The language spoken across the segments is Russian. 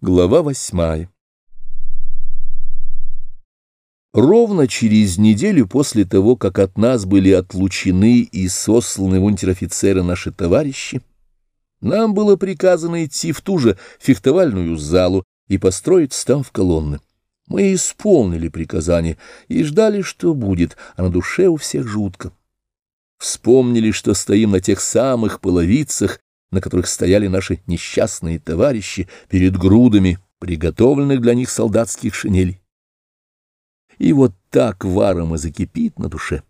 Глава восьмая Ровно через неделю после того, как от нас были отлучены и сосланы в унтер-офицеры наши товарищи, нам было приказано идти в ту же фехтовальную залу и построить там в колонны. Мы исполнили приказание и ждали, что будет, а на душе у всех жутко. Вспомнили, что стоим на тех самых половицах, на которых стояли наши несчастные товарищи перед грудами приготовленных для них солдатских шинелей. И вот так варом и закипит на душе.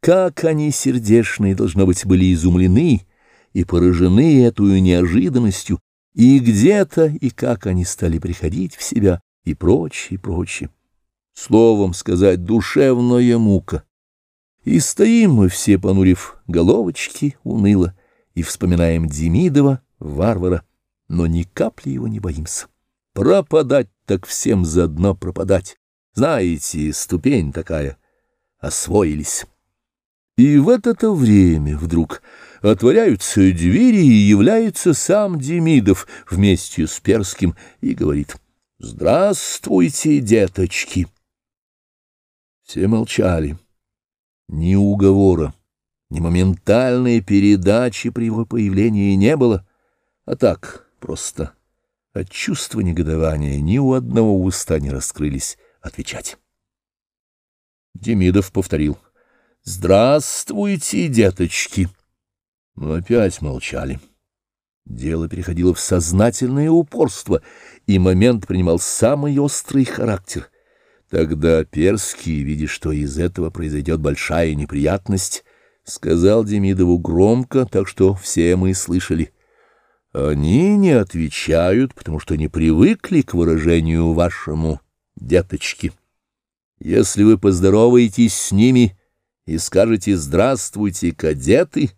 Как они сердечные, должно быть, были изумлены и поражены эту неожиданностью, и где-то, и как они стали приходить в себя, и прочее, прочее. Словом сказать, душевная мука. И стоим мы все, понурив головочки, уныло, и вспоминаем Демидова, варвара, но ни капли его не боимся. Пропадать так всем заодно пропадать. Знаете, ступень такая. Освоились. И в это-то время вдруг отворяются двери, и является сам Демидов вместе с Перским и говорит «Здравствуйте, деточки!» Все молчали. Ни уговора ни моментальной передачи при его появлении не было, а так просто от чувства негодования ни у одного уста не раскрылись отвечать. Демидов повторил «Здравствуйте, деточки!» Но опять молчали. Дело переходило в сознательное упорство, и момент принимал самый острый характер. Тогда Перский, видя, что из этого произойдет большая неприятность, сказал Демидову громко, так что все мы слышали. Они не отвечают, потому что не привыкли к выражению вашему, деточки. Если вы поздороваетесь с ними и скажете «Здравствуйте, кадеты»,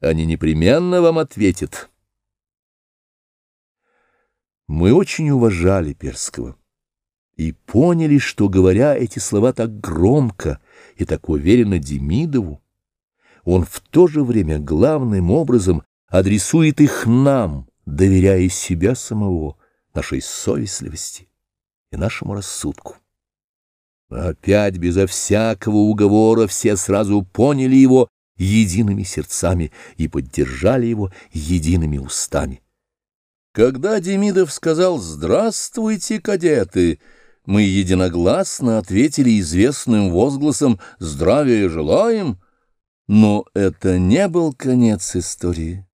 они непременно вам ответят. Мы очень уважали Перского и поняли, что, говоря эти слова так громко и так уверенно Демидову, он в то же время главным образом адресует их нам, доверяя себя самого, нашей совестливости и нашему рассудку. Опять безо всякого уговора все сразу поняли его едиными сердцами и поддержали его едиными устами. Когда Демидов сказал «Здравствуйте, кадеты!», мы единогласно ответили известным возгласом «Здравия желаем!», но это не был конец истории.